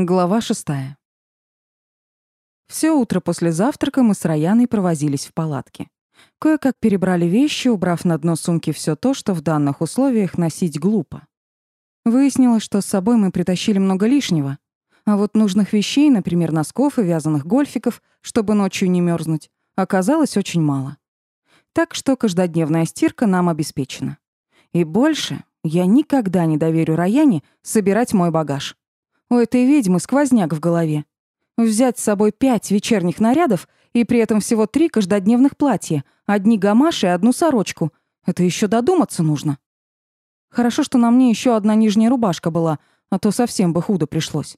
Глава шестая. Все утро после завтрака мы с Раяной провозились в палатке. Кое-как перебрали вещи, убрав на дно сумки все то, что в данных условиях носить глупо. Выяснилось, что с собой мы притащили много лишнего, а вот нужных вещей, например, носков и вязаных гольфиков, чтобы ночью не мерзнуть, оказалось очень мало. Так что каждодневная стирка нам обеспечена. И больше я никогда не доверю Раяне собирать мой багаж. У этой ведьмы сквозняк в голове. Взять с собой пять вечерних нарядов и при этом всего три каждодневных платья, одни гамаши и одну сорочку. Это еще додуматься нужно. Хорошо, что на мне еще одна нижняя рубашка была, а то совсем бы худо пришлось.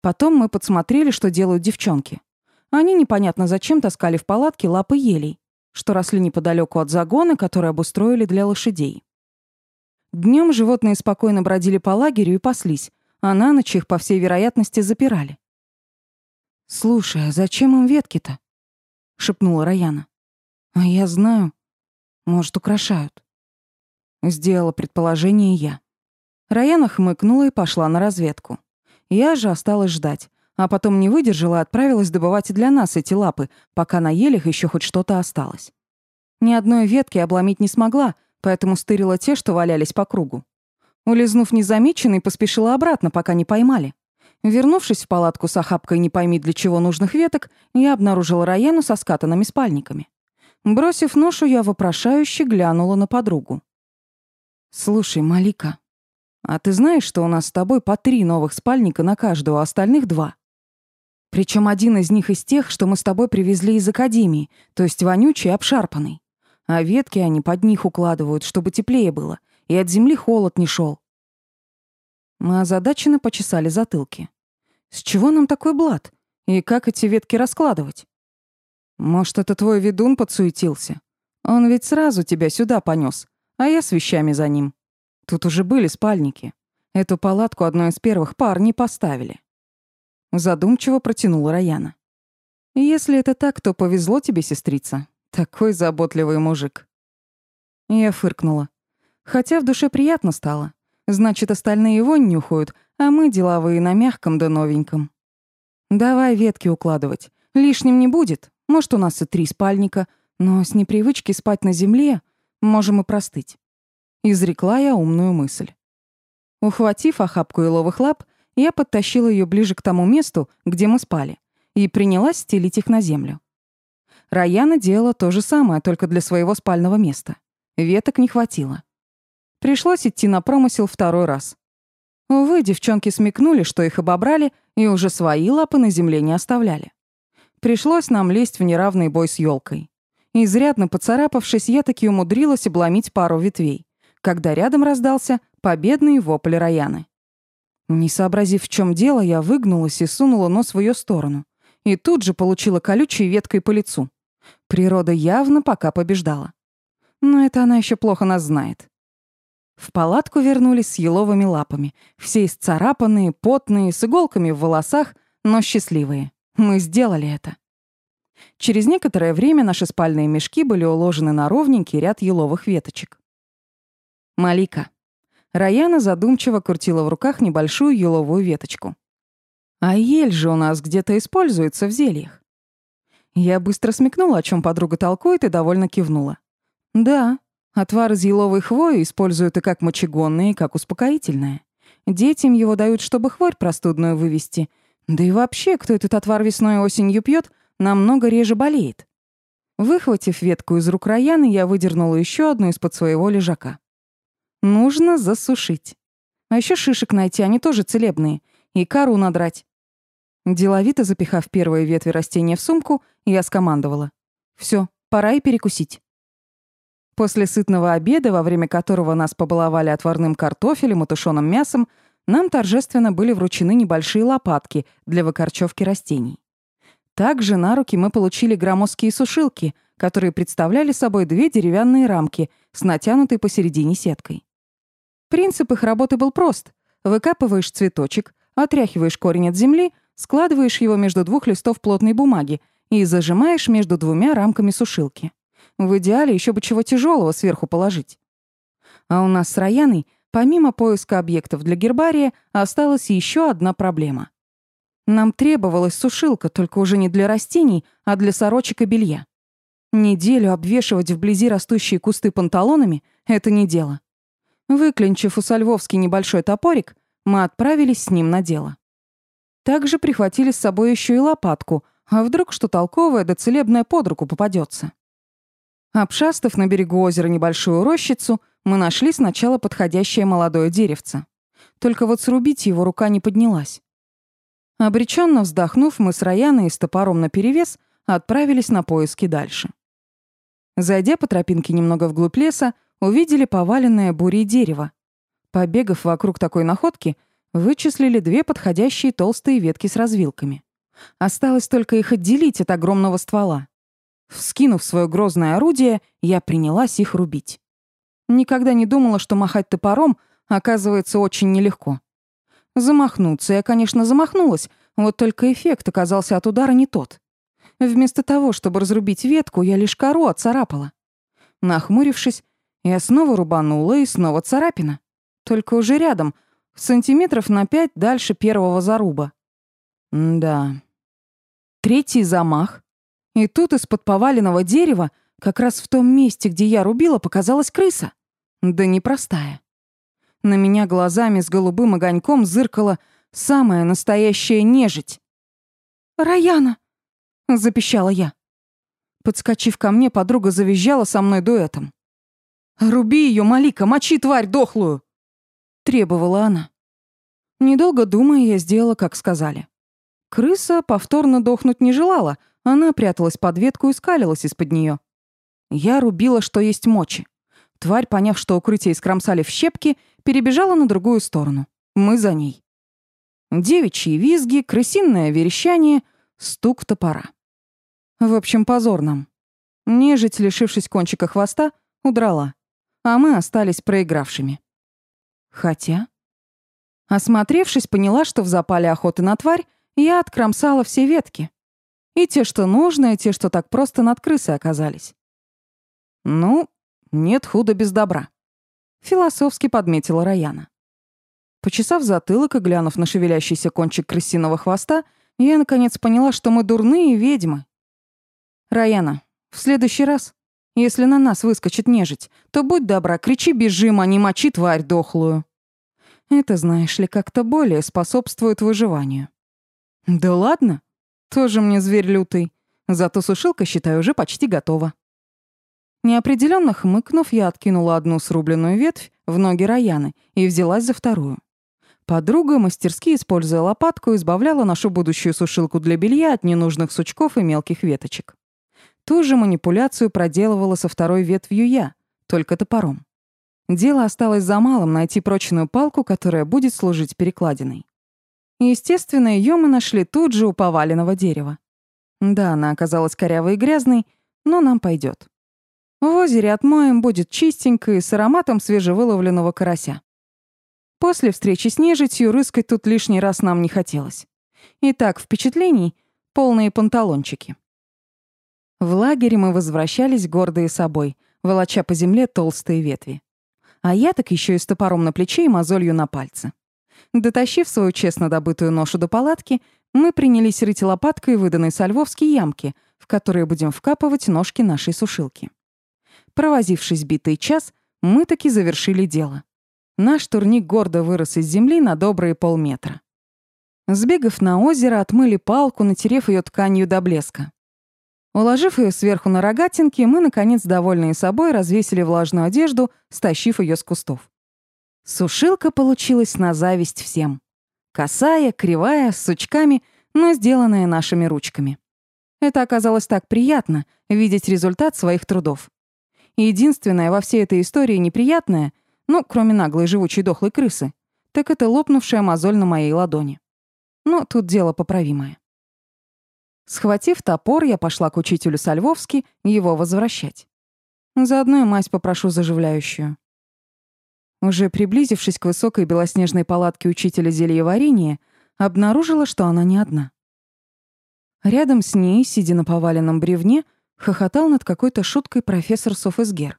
Потом мы подсмотрели, что делают девчонки. Они непонятно зачем таскали в палатке лапы елей, что росли неподалеку от загона, который обустроили для лошадей. Днем животные спокойно бродили по лагерю и паслись, а на ночь их, по всей вероятности, запирали. «Слушай, а зачем им ветки-то?» — шепнула Раяна. «А я знаю. Может, украшают». Сделала предположение я. Раяна хмыкнула и пошла на разведку. Я же осталась ждать, а потом не выдержала и отправилась добывать для нас эти лапы, пока на елях еще хоть что-то осталось. Ни одной ветки обломить не смогла, поэтому стырила те, что валялись по кругу. Улизнув незамеченной, поспешила обратно, пока не поймали. Вернувшись в палатку с охапкой не пойми для чего нужных веток, я обнаружила Раяну со скатанными спальниками. Бросив ношу, я вопрошающе глянула на подругу. «Слушай, Малика, а ты знаешь, что у нас с тобой по три новых спальника на каждого, а остальных два? Причем один из них из тех, что мы с тобой привезли из академии, то есть вонючий и обшарпанный. А ветки они под них укладывают, чтобы теплее было, и от земли холод не шел. Мы озадаченно почесали затылки. С чего нам такой блат? И как эти ветки раскладывать? Может, это твой ведун подсуетился? Он ведь сразу тебя сюда понес, а я с вещами за ним. Тут уже были спальники. Эту палатку одной из первых пар не поставили. Задумчиво протянула Раяна. Если это так, то повезло тебе, сестрица. Такой заботливый мужик. Я фыркнула. Хотя в душе приятно стало. Значит, остальные его нюхают, а мы деловые на мягком да новеньком. Давай ветки укладывать. Лишним не будет. Может, у нас и три спальника, но с непривычки спать на земле можем и простыть. Изрекла я умную мысль. Ухватив охапку еловых лап, я подтащила ее ближе к тому месту, где мы спали, и принялась стелить их на землю. Раяна делала то же самое, только для своего спального места. Веток не хватило. Пришлось идти на промысел второй раз. Увы, девчонки смекнули, что их обобрали, и уже свои лапы на земле не оставляли. Пришлось нам лезть в неравный бой с елкой. Изрядно поцарапавшись, я таки умудрилась обломить пару ветвей, когда рядом раздался победный вопль Раяны. Не сообразив, в чем дело, я выгнулась и сунула нос в ее сторону. И тут же получила колючей веткой по лицу. Природа явно пока побеждала. Но это она еще плохо нас знает. В палатку вернулись с еловыми лапами, все исцарапанные, потные, с иголками в волосах, но счастливые. Мы сделали это. Через некоторое время наши спальные мешки были уложены на ровненький ряд еловых веточек. Малика. Раяна задумчиво крутила в руках небольшую еловую веточку. А ель же у нас где-то используется в зельях. Я быстро смекнула, о чем подруга толкует, и довольно кивнула. Да, Отвар из еловой хвои используют и как мочегонное, и как успокоительное. Детям его дают, чтобы хворь простудную вывести. Да и вообще, кто этот отвар весной и осенью пьет, намного реже болеет. Выхватив ветку из рук Раяны, я выдернула еще одну из-под своего лежака. Нужно засушить. А еще шишек найти, они тоже целебные. И кору надрать. Деловито запихав первые ветви растения в сумку, я скомандовала. Все, пора и перекусить. После сытного обеда, во время которого нас побаловали отварным картофелем и тушеным мясом, нам торжественно были вручены небольшие лопатки для выкорчевки растений. Также на руки мы получили громоздкие сушилки, которые представляли собой две деревянные рамки с натянутой посередине сеткой. Принцип их работы был прост. Выкапываешь цветочек, отряхиваешь корень от земли, складываешь его между двух листов плотной бумаги и зажимаешь между двумя рамками сушилки. В идеале еще бы чего тяжелого сверху положить. А у нас с Раяной, помимо поиска объектов для гербария, осталась еще одна проблема. Нам требовалась сушилка, только уже не для растений, а для сорочек и белья. Неделю обвешивать вблизи растущие кусты панталонами — это не дело. Выклинчив у Сальвовски небольшой топорик, мы отправились с ним на дело. Также прихватили с собой еще и лопатку, а вдруг что толковое да целебное под руку попадется. Обшастав на берегу озера небольшую рощицу, мы нашли сначала подходящее молодое деревце. Только вот срубить его рука не поднялась. Обреченно вздохнув, мы с Раяной с топором наперевес отправились на поиски дальше. Зайдя по тропинке немного вглубь леса, увидели поваленное бурей дерево. Побегав вокруг такой находки, вычислили две подходящие толстые ветки с развилками. Осталось только их отделить от огромного ствола. Вскинув свое грозное орудие, я принялась их рубить. Никогда не думала, что махать топором оказывается очень нелегко. Замахнуться я, конечно, замахнулась, вот только эффект оказался от удара не тот. Вместо того, чтобы разрубить ветку, я лишь кору отцарапала. Нахмурившись, я снова рубанула и снова царапина. Только уже рядом, сантиметров на пять дальше первого заруба. М да. Третий замах, и тут из-под поваленного дерева, как раз в том месте, где я рубила, показалась крыса. Да непростая. На меня глазами с голубым огоньком зыркала самая настоящая нежить. «Раяна!» — запищала я. Подскочив ко мне, подруга завизжала со мной дуэтом. «Руби ее, Малика, мочи тварь дохлую!» — требовала она. Недолго думая, я сделала, как сказали. Крыса повторно дохнуть не желала — она пряталась под ветку и скалилась из-под нее. Я рубила, что есть мочи. Тварь, поняв, что укрытие искромсали в щепки, перебежала на другую сторону. Мы за ней. Девичьи визги, крысиное верещание, стук топора. В общем, позор нам. Нежить, лишившись кончика хвоста, удрала, а мы остались проигравшими. Хотя... Осмотревшись, поняла, что в запале охоты на тварь я откромсала все ветки. И те, что нужно, и те, что так просто над крысой оказались. Ну, нет худа без добра. Философски подметила Раяна. Почесав затылок и глянув на шевелящийся кончик крысиного хвоста, я наконец поняла, что мы дурные ведьмы. Раяна, в следующий раз, если на нас выскочит нежить, то будь добра, кричи бежим, а не мочи тварь дохлую. Это, знаешь ли, как-то более способствует выживанию. Да ладно, тоже мне зверь лютый. Зато сушилка, считаю, уже почти готова. Неопределенно хмыкнув, я откинула одну срубленную ветвь в ноги Раяны и взялась за вторую. Подруга, мастерски используя лопатку, избавляла нашу будущую сушилку для белья от ненужных сучков и мелких веточек. Ту же манипуляцию проделывала со второй ветвью я, только топором. Дело осталось за малым — найти прочную палку, которая будет служить перекладиной. Естественно, ее мы нашли тут же у поваленного дерева. Да, она оказалась корявой и грязной, но нам пойдет. В озере отмоем будет чистенько и с ароматом свежевыловленного карася. После встречи с нежитью рыскать тут лишний раз нам не хотелось. Итак, впечатлений — полные панталончики. В лагере мы возвращались гордые собой, волоча по земле толстые ветви. А я так еще и с топором на плече и мозолью на пальце. Дотащив свою честно добытую ношу до палатки, мы принялись рыть лопаткой выданной со Львовски ямки, в которые будем вкапывать ножки нашей сушилки. Провозившись битый час, мы таки завершили дело. Наш турник гордо вырос из земли на добрые полметра. Сбегав на озеро, отмыли палку, натерев ее тканью до блеска. Уложив ее сверху на рогатинки, мы, наконец, довольные собой, развесили влажную одежду, стащив ее с кустов. Сушилка получилась на зависть всем. Косая, кривая, с сучками, но сделанная нашими ручками. Это оказалось так приятно — видеть результат своих трудов. Единственное во всей этой истории неприятное, ну, кроме наглой живучей дохлой крысы, так это лопнувшая мозоль на моей ладони. Но тут дело поправимое. Схватив топор, я пошла к учителю Сальвовски его возвращать. Заодно и мазь попрошу заживляющую. Уже приблизившись к высокой белоснежной палатке учителя зельеварения, обнаружила, что она не одна. Рядом с ней, сидя на поваленном бревне, хохотал над какой-то шуткой профессор Софесгер.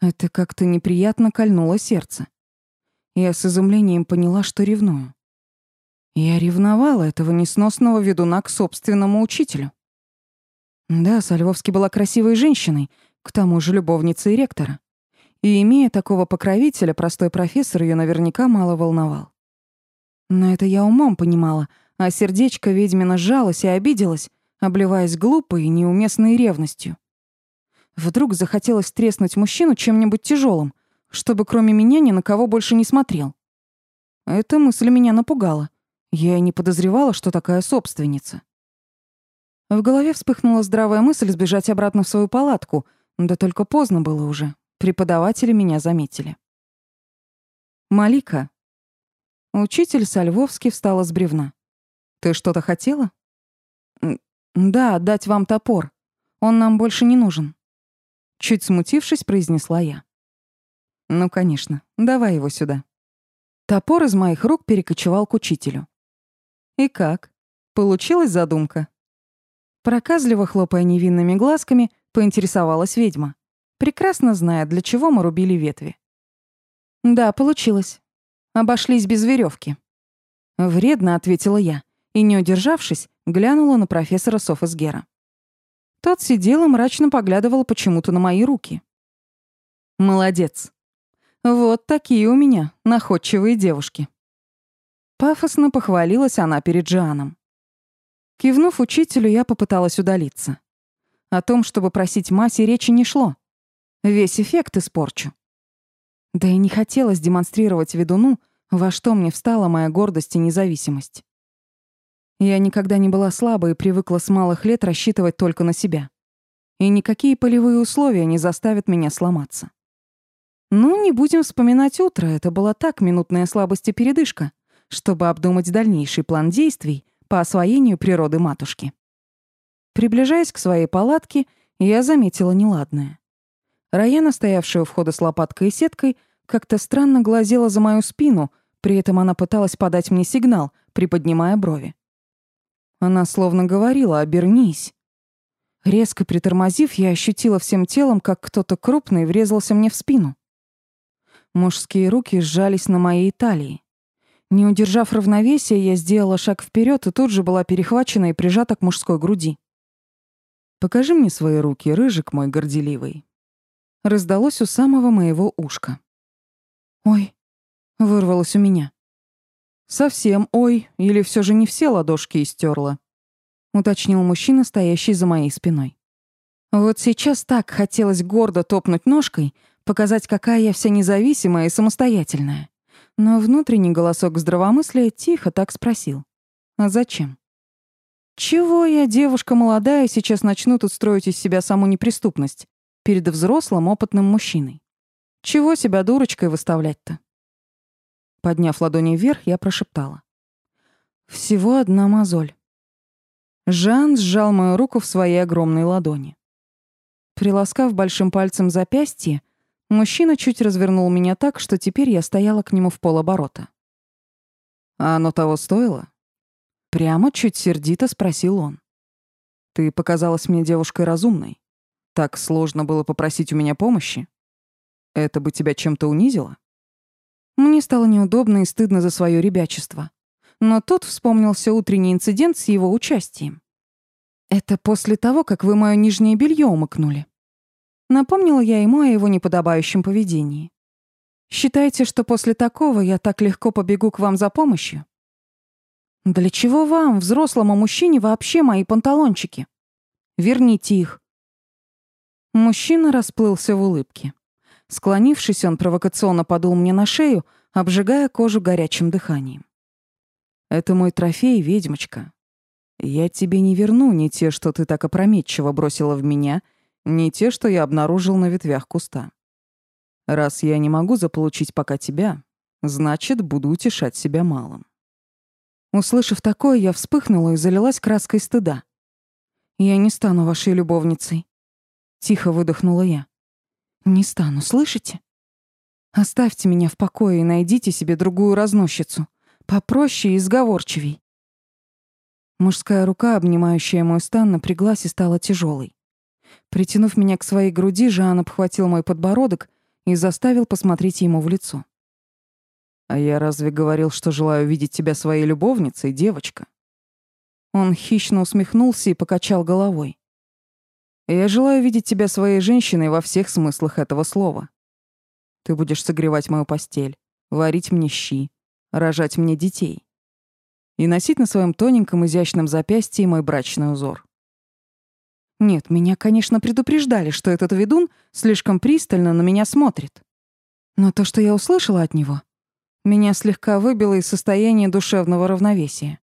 Это как-то неприятно кольнуло сердце. Я с изумлением поняла, что ревную. Я ревновала этого несносного ведуна к собственному учителю. Да, Сальвовски была красивой женщиной, к тому же любовницей ректора. И, имея такого покровителя, простой профессор ее наверняка мало волновал. Но это я умом понимала, а сердечко ведьмина сжалось и обиделось, обливаясь глупой и неуместной ревностью. Вдруг захотелось треснуть мужчину чем-нибудь тяжелым, чтобы кроме меня ни на кого больше не смотрел. Эта мысль меня напугала. Я и не подозревала, что такая собственница. В голове вспыхнула здравая мысль сбежать обратно в свою палатку, да только поздно было уже. Преподаватели меня заметили. «Малика». Учитель Сальвовский встала с бревна. «Ты что-то хотела?» «Да, отдать вам топор. Он нам больше не нужен». Чуть смутившись, произнесла я. «Ну, конечно. Давай его сюда». Топор из моих рук перекочевал к учителю. «И как? Получилась задумка?» Проказливо хлопая невинными глазками, поинтересовалась ведьма, прекрасно зная, для чего мы рубили ветви. «Да, получилось. Обошлись без веревки. Вредно ответила я и, не удержавшись, глянула на профессора Софасгера. Тот сидел и мрачно поглядывал почему-то на мои руки. «Молодец. Вот такие у меня находчивые девушки». Пафосно похвалилась она перед Джианом. Кивнув учителю, я попыталась удалиться. О том, чтобы просить Маси, речи не шло. Весь эффект испорчу. Да и не хотелось демонстрировать ведуну, во что мне встала моя гордость и независимость. Я никогда не была слабой и привыкла с малых лет рассчитывать только на себя. И никакие полевые условия не заставят меня сломаться. Ну, не будем вспоминать утро, это была так минутная слабость и передышка, чтобы обдумать дальнейший план действий по освоению природы матушки. Приближаясь к своей палатке, я заметила неладное. Раяна, стоявшая у входа с лопаткой и сеткой, как-то странно глазела за мою спину, при этом она пыталась подать мне сигнал, приподнимая брови. Она словно говорила «обернись». Резко притормозив, я ощутила всем телом, как кто-то крупный врезался мне в спину. Мужские руки сжались на моей талии. Не удержав равновесия, я сделала шаг вперед и тут же была перехвачена и прижата к мужской груди. «Покажи мне свои руки, рыжик мой горделивый», раздалось у самого моего ушка. «Ой», — вырвалось у меня. «Совсем ой, или все же не все ладошки истерла?» — уточнил мужчина, стоящий за моей спиной. Вот сейчас так хотелось гордо топнуть ножкой, показать, какая я вся независимая и самостоятельная. Но внутренний голосок здравомыслия тихо так спросил. «А зачем?» «Чего я, девушка молодая, сейчас начну тут строить из себя саму неприступность? Перед взрослым опытным мужчиной. Чего себя дурочкой выставлять-то? Подняв ладони вверх, я прошептала. Всего одна мозоль. Жан сжал мою руку в своей огромной ладони. Приласкав большим пальцем запястье, мужчина чуть развернул меня так, что теперь я стояла к нему в полоборота. «А оно того стоило?» Прямо чуть сердито спросил он. «Ты показалась мне девушкой разумной. Так сложно было попросить у меня помощи? Это бы тебя чем-то унизило? Мне стало неудобно и стыдно за свое ребячество. Но тут вспомнился утренний инцидент с его участием. Это после того, как вы моё нижнее белье умыкнули. Напомнила я ему о его неподобающем поведении. Считаете, что после такого я так легко побегу к вам за помощью? Для чего вам, взрослому мужчине, вообще мои панталончики? Верните их. Мужчина расплылся в улыбке. Склонившись, он провокационно подул мне на шею, обжигая кожу горячим дыханием. «Это мой трофей, ведьмочка. Я тебе не верну ни те, что ты так опрометчиво бросила в меня, ни те, что я обнаружил на ветвях куста. Раз я не могу заполучить пока тебя, значит, буду утешать себя малым». Услышав такое, я вспыхнула и залилась краской стыда. «Я не стану вашей любовницей», Тихо выдохнула я. «Не стану, слышите? Оставьте меня в покое и найдите себе другую разносчицу. Попроще и сговорчивей». Мужская рука, обнимающая мой стан, напряглась и стала тяжелой. Притянув меня к своей груди, Жан обхватил мой подбородок и заставил посмотреть ему в лицо. А я разве говорил, что желаю видеть тебя своей любовницей, девочка? Он хищно усмехнулся и покачал головой. Я желаю видеть тебя своей женщиной во всех смыслах этого слова. Ты будешь согревать мою постель, варить мне щи, рожать мне детей и носить на своем тоненьком изящном запястье мой брачный узор. Нет, меня, конечно, предупреждали, что этот ведун слишком пристально на меня смотрит. Но то, что я услышала от него, меня слегка выбило из состояния душевного равновесия.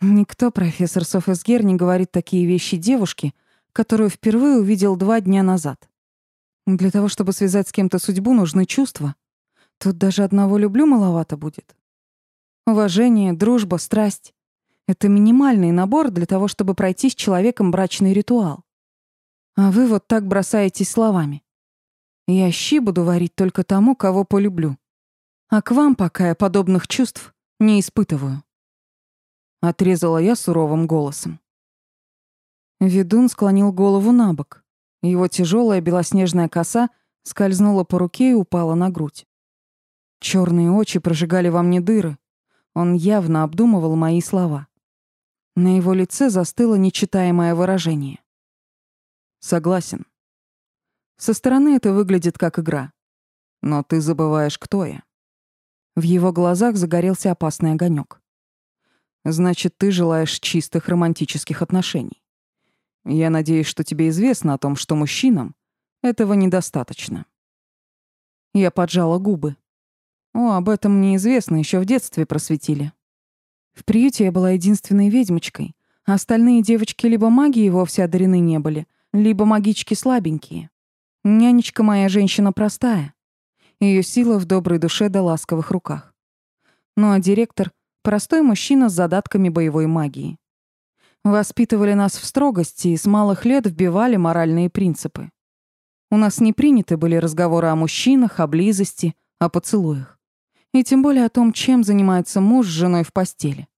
Никто, профессор Софесгер, не говорит такие вещи девушке, которую впервые увидел два дня назад. Для того, чтобы связать с кем-то судьбу, нужны чувства. Тут даже одного люблю маловато будет. Уважение, дружба, страсть — это минимальный набор для того, чтобы пройти с человеком брачный ритуал. А вы вот так бросаетесь словами. Я щи буду варить только тому, кого полюблю. А к вам пока я подобных чувств не испытываю. Отрезала я суровым голосом. Ведун склонил голову на бок. Его тяжелая белоснежная коса скользнула по руке и упала на грудь. Черные очи прожигали во мне дыры. Он явно обдумывал мои слова. На его лице застыло нечитаемое выражение. Согласен. Со стороны это выглядит как игра. Но ты забываешь, кто я. В его глазах загорелся опасный огонек. Значит, ты желаешь чистых романтических отношений. Я надеюсь, что тебе известно о том, что мужчинам этого недостаточно. Я поджала губы. О, об этом мне известно, еще в детстве просветили. В приюте я была единственной ведьмочкой, а остальные девочки либо магией вовсе одарены не были, либо магички слабенькие. Нянечка моя женщина простая, ее сила в доброй душе да ласковых руках. Ну а директор — простой мужчина с задатками боевой магии. Воспитывали нас в строгости и с малых лет вбивали моральные принципы. У нас не приняты были разговоры о мужчинах, о близости, о поцелуях. И тем более о том, чем занимается муж с женой в постели.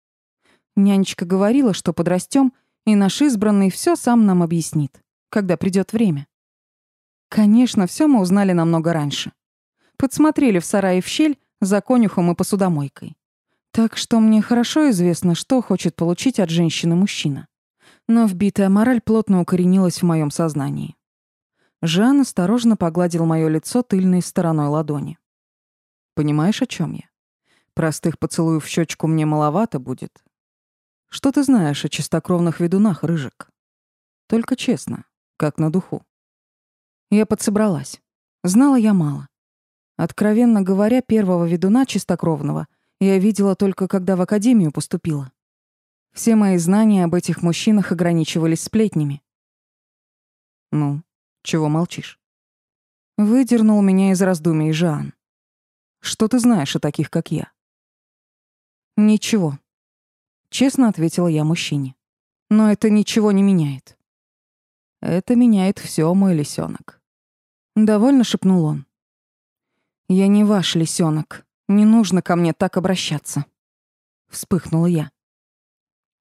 Нянечка говорила, что подрастем, и наш избранный все сам нам объяснит, когда придет время. Конечно, все мы узнали намного раньше. Подсмотрели в сарае в щель за конюхом и посудомойкой. Так что мне хорошо известно, что хочет получить от женщины мужчина. Но вбитая мораль плотно укоренилась в моем сознании. Жан осторожно погладил мое лицо тыльной стороной ладони. «Понимаешь, о чем я? Простых поцелуев в щечку мне маловато будет. Что ты знаешь о чистокровных ведунах, Рыжик? Только честно, как на духу». Я подсобралась. Знала я мало. Откровенно говоря, первого ведуна чистокровного я видела только когда в академию поступила. Все мои знания об этих мужчинах ограничивались сплетнями. Ну, чего молчишь? Выдернул меня из раздумий Жан. Что ты знаешь о таких, как я? Ничего. Честно ответила я мужчине. Но это ничего не меняет. Это меняет все, мой лисенок. Довольно шепнул он. «Я не ваш лисенок. Не нужно ко мне так обращаться». Вспыхнула я.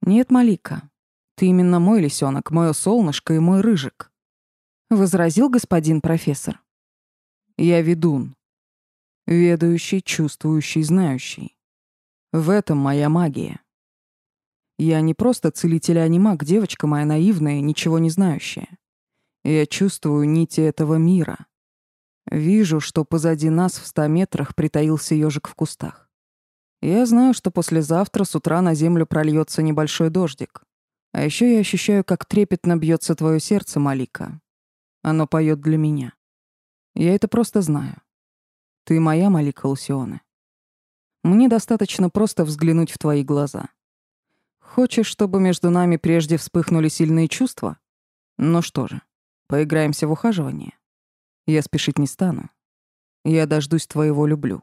«Нет, Малика, ты именно мой лисенок, мое солнышко и мой рыжик», — возразил господин профессор. «Я ведун. Ведающий, чувствующий, знающий. В этом моя магия. Я не просто целитель, а не девочка моя наивная, ничего не знающая. Я чувствую нити этого мира. Вижу, что позади нас в ста метрах притаился ежик в кустах. Я знаю, что послезавтра с утра на землю прольется небольшой дождик. А еще я ощущаю, как трепетно бьется твое сердце, Малика. Оно поет для меня. Я это просто знаю. Ты моя Малика Лусионе. Мне достаточно просто взглянуть в твои глаза. Хочешь, чтобы между нами прежде вспыхнули сильные чувства? Ну что же, поиграемся в ухаживание. Я спешить не стану. Я дождусь твоего люблю.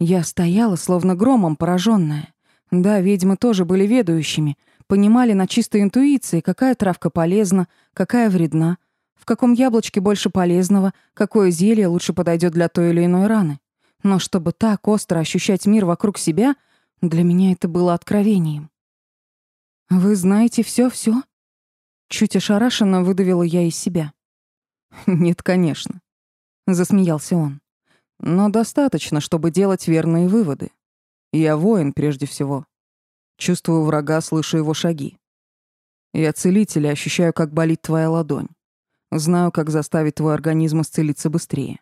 Я стояла, словно громом пораженная. Да, ведьмы тоже были ведающими, понимали на чистой интуиции, какая травка полезна, какая вредна, в каком яблочке больше полезного, какое зелье лучше подойдет для той или иной раны. Но чтобы так остро ощущать мир вокруг себя, для меня это было откровением. «Вы знаете все-все?» Чуть ошарашенно выдавила я из себя. «Нет, конечно», — засмеялся он. Но достаточно, чтобы делать верные выводы. Я воин прежде всего. Чувствую врага, слышу его шаги. Я целитель и ощущаю, как болит твоя ладонь. Знаю, как заставить твой организм исцелиться быстрее.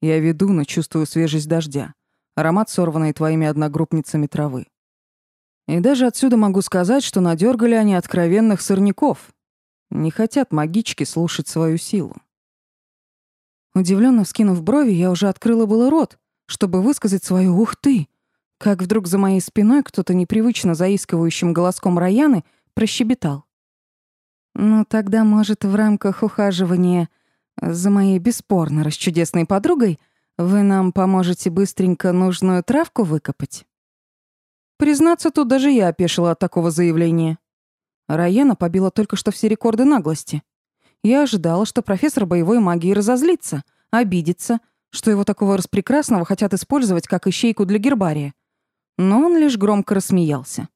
Я веду, но чувствую свежесть дождя, аромат сорванной твоими одногруппницами травы. И даже отсюда могу сказать, что надергали они откровенных сорняков. Не хотят магички слушать свою силу. Удивленно вскинув брови, я уже открыла было рот, чтобы высказать свою «ух ты!», как вдруг за моей спиной кто-то непривычно заискивающим голоском Раяны прощебетал. «Ну, тогда, может, в рамках ухаживания за моей бесспорно расчудесной подругой вы нам поможете быстренько нужную травку выкопать?» Признаться, тут даже я опешила от такого заявления. Раяна побила только что все рекорды наглости. Я ожидала, что профессор боевой магии разозлится, обидится, что его такого распрекрасного хотят использовать как ищейку для гербария. Но он лишь громко рассмеялся.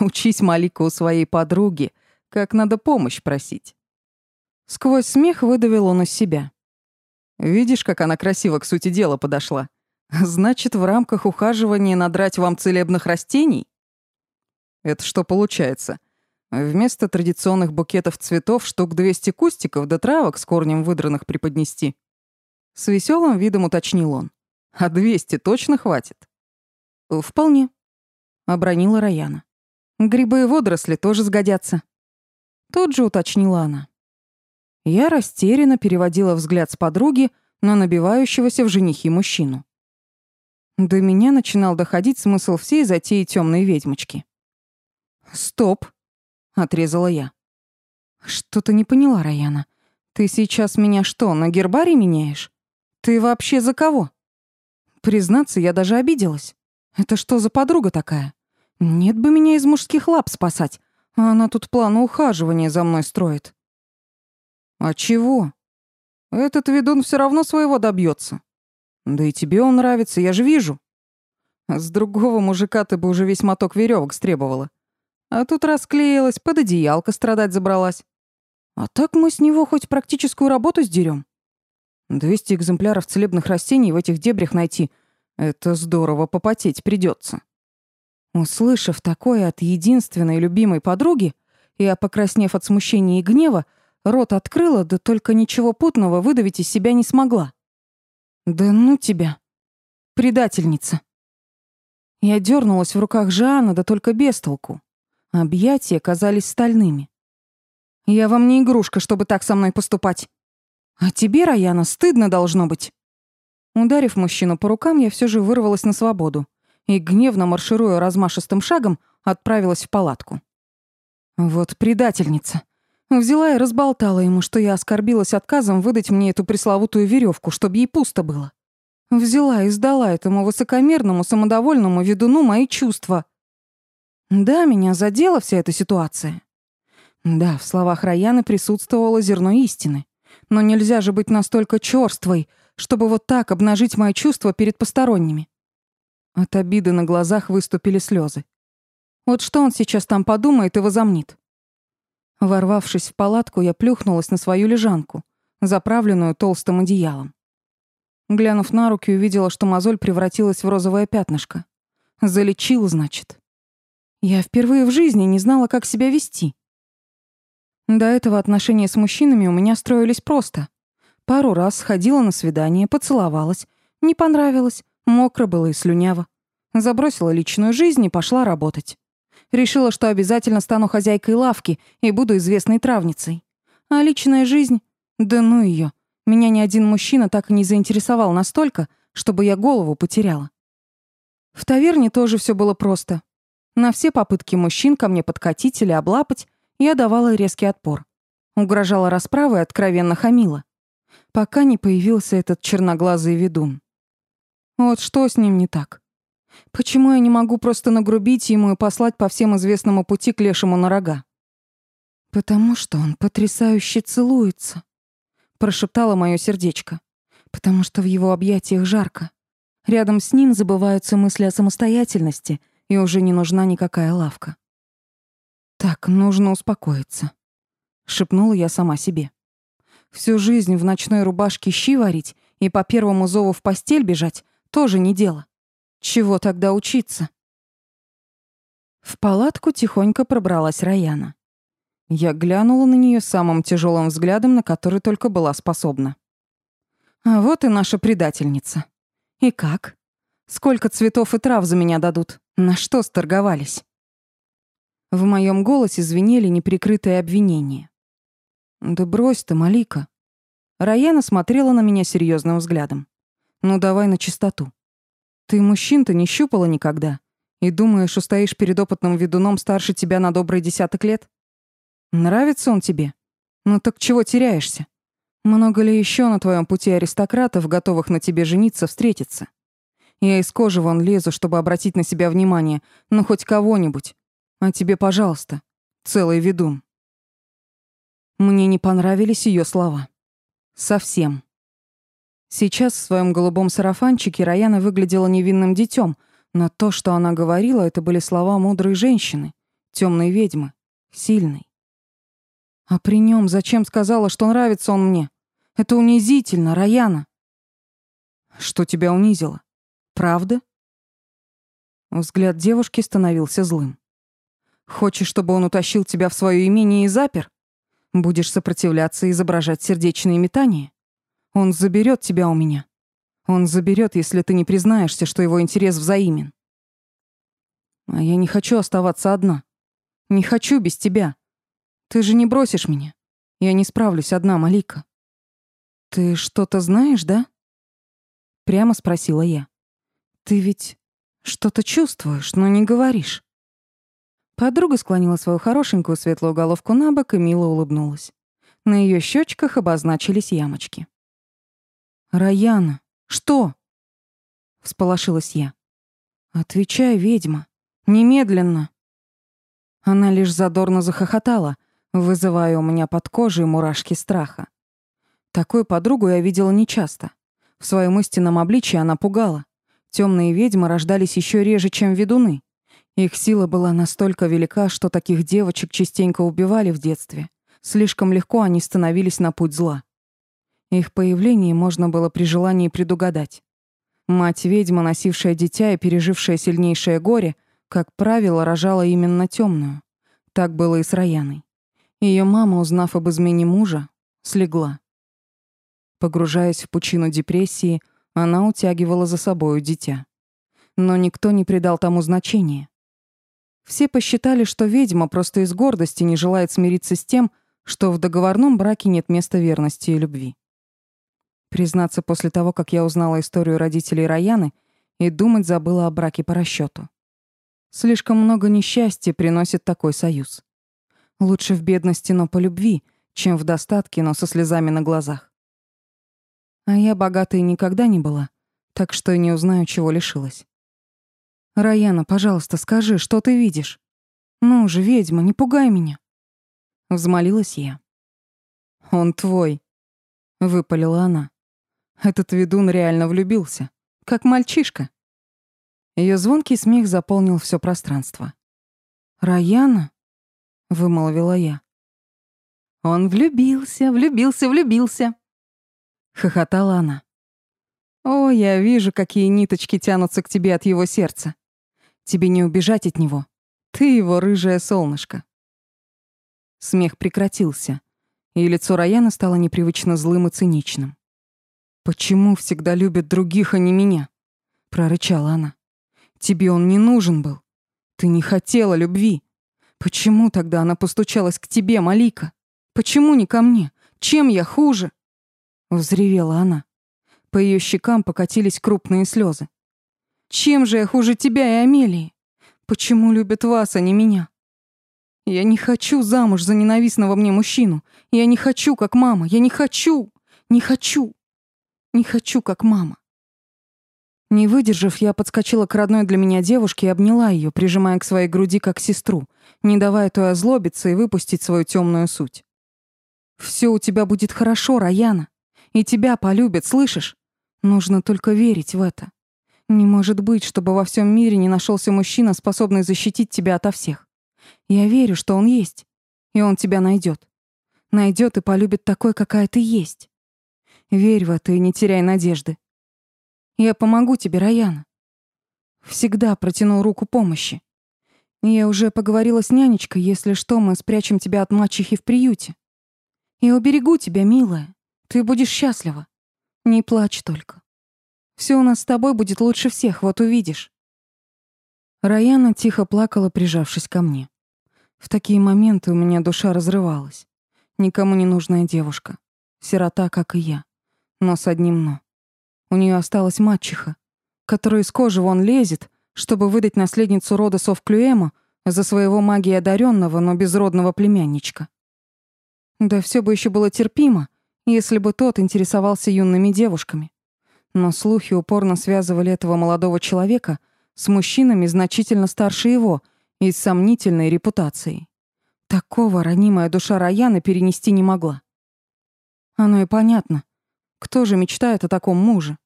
«Учись, Малика, у своей подруги, как надо помощь просить». Сквозь смех выдавил он из себя. «Видишь, как она красиво к сути дела подошла? Значит, в рамках ухаживания надрать вам целебных растений? Это что получается? Вместо традиционных букетов цветов штук 200 кустиков до травок с корнем выдранных преподнести? С веселым видом уточнил он. А 200 точно хватит? Вполне, обронила Раяна. Грибы и водоросли тоже сгодятся. Тут же уточнила она. Я растерянно переводила взгляд с подруги на набивающегося в женихи мужчину. До меня начинал доходить смысл всей затеи темной ведьмочки. «Стоп!» — отрезала я. «Что-то не поняла, Раяна. Ты сейчас меня что, на гербарий меняешь? Ты вообще за кого?» Признаться, я даже обиделась. Это что за подруга такая? Нет бы меня из мужских лап спасать, а она тут планы ухаживания за мной строит. А чего? Этот ведун все равно своего добьется. Да и тебе он нравится, я же вижу. С другого мужика ты бы уже весь моток веревок стребовала. А тут расклеилась, под одеялко страдать забралась. А так мы с него хоть практическую работу сдерем. 200 экземпляров целебных растений в этих дебрях найти — это здорово попотеть придется. Услышав такое от единственной любимой подруги, я, покраснев от смущения и гнева, рот открыла, да только ничего путного выдавить из себя не смогла. «Да ну тебя! Предательница!» Я дернулась в руках Жана, да только без толку. Объятия казались стальными. «Я вам не игрушка, чтобы так со мной поступать. А тебе, Раяна, стыдно должно быть». Ударив мужчину по рукам, я все же вырвалась на свободу и, гневно маршируя размашистым шагом, отправилась в палатку. Вот предательница. Взяла и разболтала ему, что я оскорбилась отказом выдать мне эту пресловутую веревку, чтобы ей пусто было. Взяла и сдала этому высокомерному, самодовольному ведуну мои чувства. Да, меня задела вся эта ситуация. Да, в словах Раяны присутствовало зерно истины. Но нельзя же быть настолько чёрствой, чтобы вот так обнажить мои чувства перед посторонними. От обиды на глазах выступили слезы. Вот что он сейчас там подумает и возомнит. Ворвавшись в палатку, я плюхнулась на свою лежанку, заправленную толстым одеялом. Глянув на руки, увидела, что мозоль превратилась в розовое пятнышко. Залечил, значит. Я впервые в жизни не знала, как себя вести. До этого отношения с мужчинами у меня строились просто. Пару раз сходила на свидание, поцеловалась, не понравилось, мокро было и слюняво. Забросила личную жизнь и пошла работать. Решила, что обязательно стану хозяйкой лавки и буду известной травницей. А личная жизнь? Да ну ее. Меня ни один мужчина так и не заинтересовал настолько, чтобы я голову потеряла. В таверне тоже все было просто. На все попытки мужчин ко мне подкатить или облапать я давала резкий отпор. Угрожала расправой и откровенно хамила. Пока не появился этот черноглазый ведун. Вот что с ним не так? Почему я не могу просто нагрубить ему и послать по всем известному пути к лешему на рога? Потому что он потрясающе целуется, прошептало мое сердечко. Потому что в его объятиях жарко. Рядом с ним забываются мысли о самостоятельности, и уже не нужна никакая лавка. Так, нужно успокоиться, шепнула я сама себе. Всю жизнь в ночной рубашке щи варить И по первому зову в постель бежать тоже не дело. Чего тогда учиться? В палатку тихонько пробралась Раяна. Я глянула на нее самым тяжелым взглядом, на который только была способна. А вот и наша предательница. И как? Сколько цветов и трав за меня дадут? На что сторговались? В моем голосе звенели неприкрытые обвинения. Да брось ты, Малика. Раяна смотрела на меня серьезным взглядом. Ну давай на чистоту. Ты мужчин-то не щупала никогда. И думаешь, устоишь перед опытным ведуном старше тебя на добрый десяток лет? Нравится он тебе? Ну так чего теряешься? Много ли еще на твоем пути аристократов, готовых на тебе жениться, встретиться? Я из кожи вон лезу, чтобы обратить на себя внимание, ну хоть кого-нибудь. А тебе, пожалуйста, целый ведун. Мне не понравились ее слова. Совсем. Сейчас в своем голубом сарафанчике Раяна выглядела невинным детем, но то, что она говорила, это были слова мудрой женщины, темной ведьмы, сильной. А при нем зачем сказала, что нравится он мне? Это унизительно, Раяна. Что тебя унизило? Правда? Взгляд девушки становился злым. Хочешь, чтобы он утащил тебя в свое имение и запер? Будешь сопротивляться и изображать сердечные метания? Он заберет тебя у меня. Он заберет, если ты не признаешься, что его интерес взаимен. А я не хочу оставаться одна. Не хочу без тебя. Ты же не бросишь меня. Я не справлюсь одна, Малика. Ты что-то знаешь, да? Прямо спросила я. Ты ведь что-то чувствуешь, но не говоришь. Подруга склонила свою хорошенькую светлую головку на бок и мило улыбнулась. На ее щечках обозначились ямочки. «Раяна, что?» — всполошилась я. «Отвечай, ведьма. Немедленно!» Она лишь задорно захохотала, вызывая у меня под кожей мурашки страха. Такую подругу я видела нечасто. В своем истинном обличии она пугала. Темные ведьмы рождались еще реже, чем ведуны. Их сила была настолько велика, что таких девочек частенько убивали в детстве. Слишком легко они становились на путь зла. Их появление можно было при желании предугадать. Мать-ведьма, носившая дитя и пережившая сильнейшее горе, как правило, рожала именно темную. Так было и с Раяной. Ее мама, узнав об измене мужа, слегла. Погружаясь в пучину депрессии, она утягивала за собою дитя. Но никто не придал тому значения. Все посчитали, что ведьма просто из гордости не желает смириться с тем, что в договорном браке нет места верности и любви. Признаться, после того, как я узнала историю родителей Раяны, и думать забыла о браке по расчету. Слишком много несчастья приносит такой союз. Лучше в бедности, но по любви, чем в достатке, но со слезами на глазах. А я богатой никогда не была, так что не узнаю, чего лишилась. «Раяна, пожалуйста, скажи, что ты видишь? Ну же, ведьма, не пугай меня!» Взмолилась я. «Он твой», — выпалила она. Этот ведун реально влюбился, как мальчишка. Ее звонкий смех заполнил все пространство. «Раяна?» вымолвила я. Он влюбился, влюбился, влюбился, хохотала она. О, я вижу, какие ниточки тянутся к тебе от его сердца. Тебе не убежать от него. Ты его рыжее солнышко. Смех прекратился, и лицо Раяна стало непривычно злым и циничным. «Почему всегда любят других, а не меня?» — прорычала она. «Тебе он не нужен был. Ты не хотела любви. Почему тогда она постучалась к тебе, Малика? Почему не ко мне? Чем я хуже? Взревела она. По ее щекам покатились крупные слезы. Чем же я хуже тебя и Амелии? Почему любят вас, а не меня? Я не хочу замуж за ненавистного мне мужчину. Я не хочу, как мама. Я не хочу. Не хочу. Не хочу, как мама. Не выдержав, я подскочила к родной для меня девушке и обняла ее, прижимая к своей груди как сестру, не давая той озлобиться и выпустить свою темную суть. Все у тебя будет хорошо, Раяна. И тебя полюбят, слышишь? Нужно только верить в это. Не может быть, чтобы во всем мире не нашелся мужчина, способный защитить тебя ото всех. Я верю, что он есть, и он тебя найдет. Найдет и полюбит такой, какая ты есть. Верь в это и не теряй надежды. Я помогу тебе, Раяна. Всегда протяну руку помощи. Я уже поговорила с нянечкой, если что, мы спрячем тебя от мачехи в приюте. Я уберегу тебя, милая. Ты будешь счастлива. Не плачь только. Все у нас с тобой будет лучше всех, вот увидишь. Раяна тихо плакала, прижавшись ко мне. В такие моменты у меня душа разрывалась. Никому не нужная девушка. Сирота, как и я. Но с одним «но». У нее осталась мачеха, которая из кожи вон лезет, чтобы выдать наследницу рода Совклюэма за своего магии одаренного, но безродного племянничка. Да все бы еще было терпимо, если бы тот интересовался юными девушками. Но слухи упорно связывали этого молодого человека — с мужчинами значительно старше его и с сомнительной репутацией. Такого ранимая душа Раяны перенести не могла. Оно и понятно. Кто же мечтает о таком муже?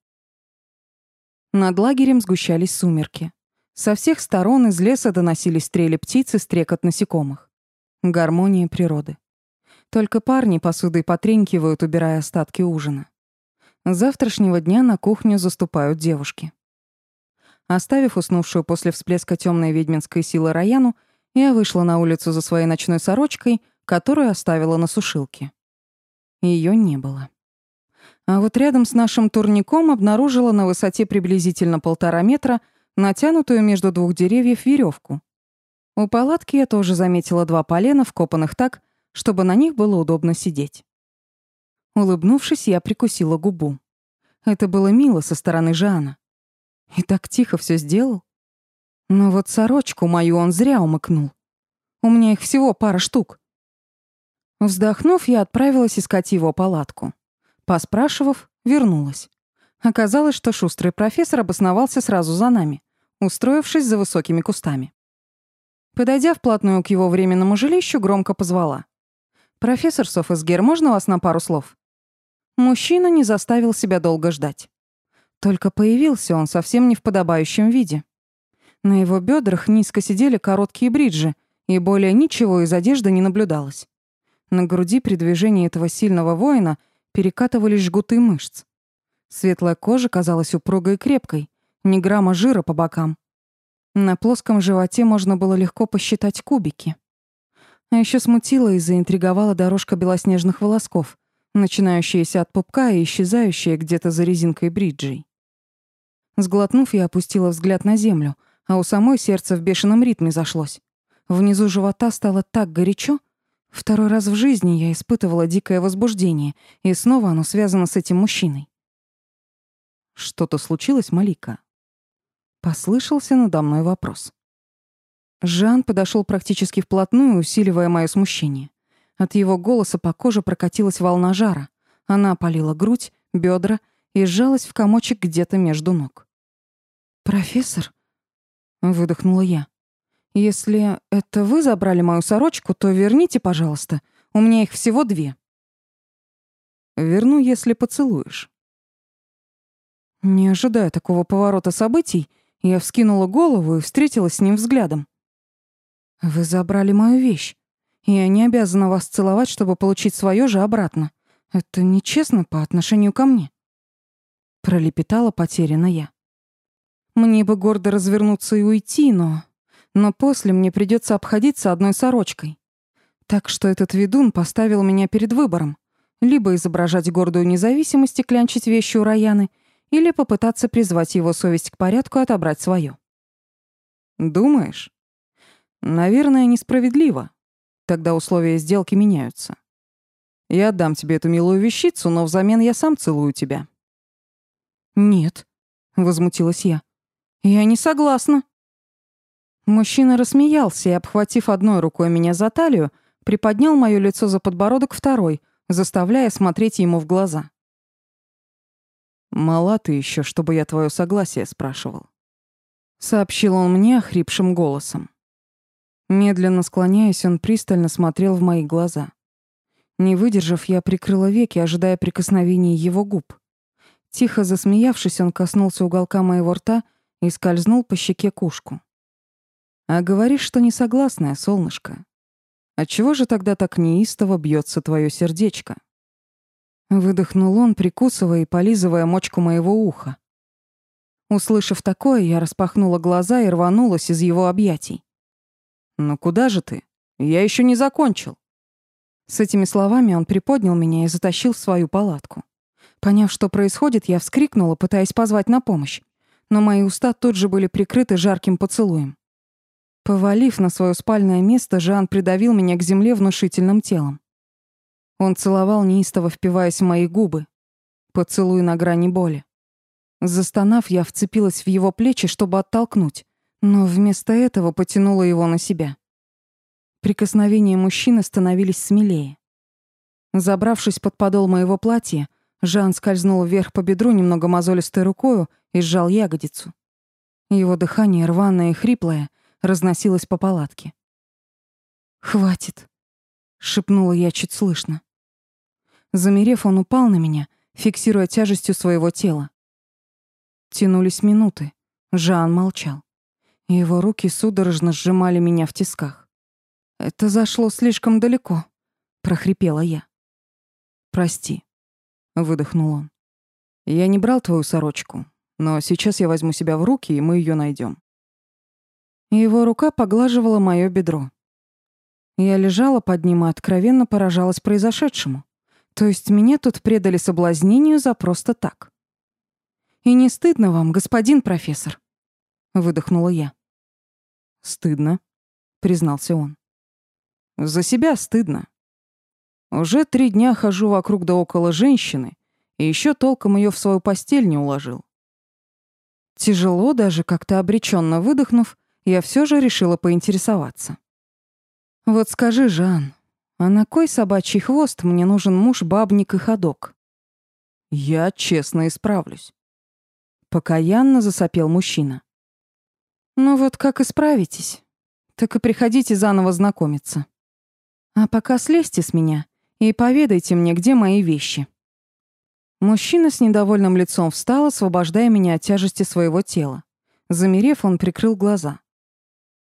Над лагерем сгущались сумерки. Со всех сторон из леса доносились стрели птиц и стрекот насекомых. Гармония природы. Только парни посудой потренькивают, убирая остатки ужина. С завтрашнего дня на кухню заступают девушки. Оставив уснувшую после всплеска темной ведьминской силы Раяну, я вышла на улицу за своей ночной сорочкой, которую оставила на сушилке. Ее не было. А вот рядом с нашим турником обнаружила на высоте приблизительно полтора метра натянутую между двух деревьев веревку. У палатки я тоже заметила два полена, вкопанных так, чтобы на них было удобно сидеть. Улыбнувшись, я прикусила губу. Это было мило со стороны Жана. И так тихо все сделал. Но вот сорочку мою он зря умыкнул. У меня их всего пара штук. Вздохнув, я отправилась искать его палатку. Поспрашивав, вернулась. Оказалось, что шустрый профессор обосновался сразу за нами, устроившись за высокими кустами. Подойдя вплотную к его временному жилищу, громко позвала. «Профессор Софесгер, можно вас на пару слов?» Мужчина не заставил себя долго ждать. Только появился он совсем не в подобающем виде. На его бедрах низко сидели короткие бриджи, и более ничего из одежды не наблюдалось. На груди при движении этого сильного воина перекатывались жгуты мышц. Светлая кожа казалась упругой и крепкой, ни грамма жира по бокам. На плоском животе можно было легко посчитать кубики. А еще смутила и заинтриговала дорожка белоснежных волосков, начинающаяся от пупка и исчезающая где-то за резинкой бриджей. Сглотнув, я опустила взгляд на землю, а у самой сердце в бешеном ритме зашлось. Внизу живота стало так горячо. Второй раз в жизни я испытывала дикое возбуждение, и снова оно связано с этим мужчиной. «Что-то случилось, Малика?» Послышался надо мной вопрос. Жан подошел практически вплотную, усиливая мое смущение. От его голоса по коже прокатилась волна жара. Она опалила грудь, бедра и сжалась в комочек где-то между ног. «Профессор?» — выдохнула я. «Если это вы забрали мою сорочку, то верните, пожалуйста. У меня их всего две». «Верну, если поцелуешь». Не ожидая такого поворота событий, я вскинула голову и встретилась с ним взглядом. «Вы забрали мою вещь. Я не обязана вас целовать, чтобы получить свое же обратно. Это нечестно по отношению ко мне. Пролепетала потеряна я. Мне бы гордо развернуться и уйти, но... Но после мне придется обходиться одной сорочкой. Так что этот ведун поставил меня перед выбором. Либо изображать гордую независимость и клянчить вещи у Раяны, или попытаться призвать его совесть к порядку и отобрать свое. Думаешь? Наверное, несправедливо. Тогда условия сделки меняются. Я отдам тебе эту милую вещицу, но взамен я сам целую тебя». «Нет», — возмутилась я. «Я не согласна». Мужчина рассмеялся и, обхватив одной рукой меня за талию, приподнял моё лицо за подбородок второй, заставляя смотреть ему в глаза. «Мала ты ещё, чтобы я твоё согласие спрашивал», — сообщил он мне охрипшим голосом. Медленно склоняясь, он пристально смотрел в мои глаза. Не выдержав, я прикрыла веки, ожидая прикосновения его губ. Тихо засмеявшись, он коснулся уголка моего рта и скользнул по щеке кушку. «А говоришь, что не согласная, солнышко. Отчего же тогда так неистово бьется твое сердечко?» Выдохнул он, прикусывая и полизывая мочку моего уха. Услышав такое, я распахнула глаза и рванулась из его объятий. «Ну куда же ты? Я еще не закончил». С этими словами он приподнял меня и затащил в свою палатку. Поняв, что происходит, я вскрикнула, пытаясь позвать на помощь, но мои уста тут же были прикрыты жарким поцелуем. Повалив на свое спальное место, Жан придавил меня к земле внушительным телом. Он целовал неистово, впиваясь в мои губы. Поцелуй на грани боли. Застонав, я вцепилась в его плечи, чтобы оттолкнуть, но вместо этого потянула его на себя. Прикосновения мужчины становились смелее. Забравшись под подол моего платья, Жан скользнул вверх по бедру немного мозолистой рукою и сжал ягодицу. Его дыхание, рваное и хриплое, разносилось по палатке. «Хватит», — шепнула я чуть слышно. Замерев, он упал на меня, фиксируя тяжестью своего тела. Тянулись минуты. Жан молчал. Его руки судорожно сжимали меня в тисках. «Это зашло слишком далеко», — прохрипела я. «Прости», — выдохнул он. «Я не брал твою сорочку, но сейчас я возьму себя в руки, и мы ее найдем. Его рука поглаживала моё бедро. Я лежала под ним и откровенно поражалась произошедшему. То есть меня тут предали соблазнению за просто так. «И не стыдно вам, господин профессор?» — выдохнула я. «Стыдно», — признался он. «За себя стыдно. Уже три дня хожу вокруг да около женщины, и еще толком ее в свою постель не уложил. Тяжело, даже как-то обреченно выдохнув, я все же решила поинтересоваться. «Вот скажи, Жан, а на кой собачий хвост мне нужен муж-бабник и ходок?» «Я честно исправлюсь», Покаянно засопел мужчина. «Ну вот как исправитесь, так и приходите заново знакомиться. А пока слезьте с меня и поведайте мне, где мои вещи». Мужчина с недовольным лицом встал, освобождая меня от тяжести своего тела. Замерев, он прикрыл глаза.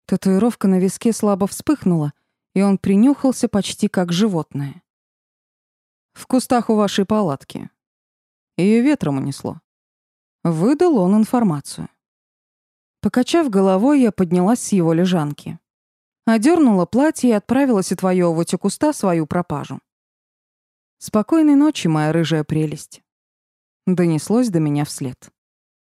Татуировка на виске слабо вспыхнула, и он принюхался почти как животное. «В кустах у вашей палатки. Ее ветром унесло. Выдал он информацию. Покачав головой, я поднялась с его лежанки. Одернула платье и отправилась отвоевывать у куста свою пропажу. «Спокойной ночи, моя рыжая прелесть», — донеслось до меня вслед.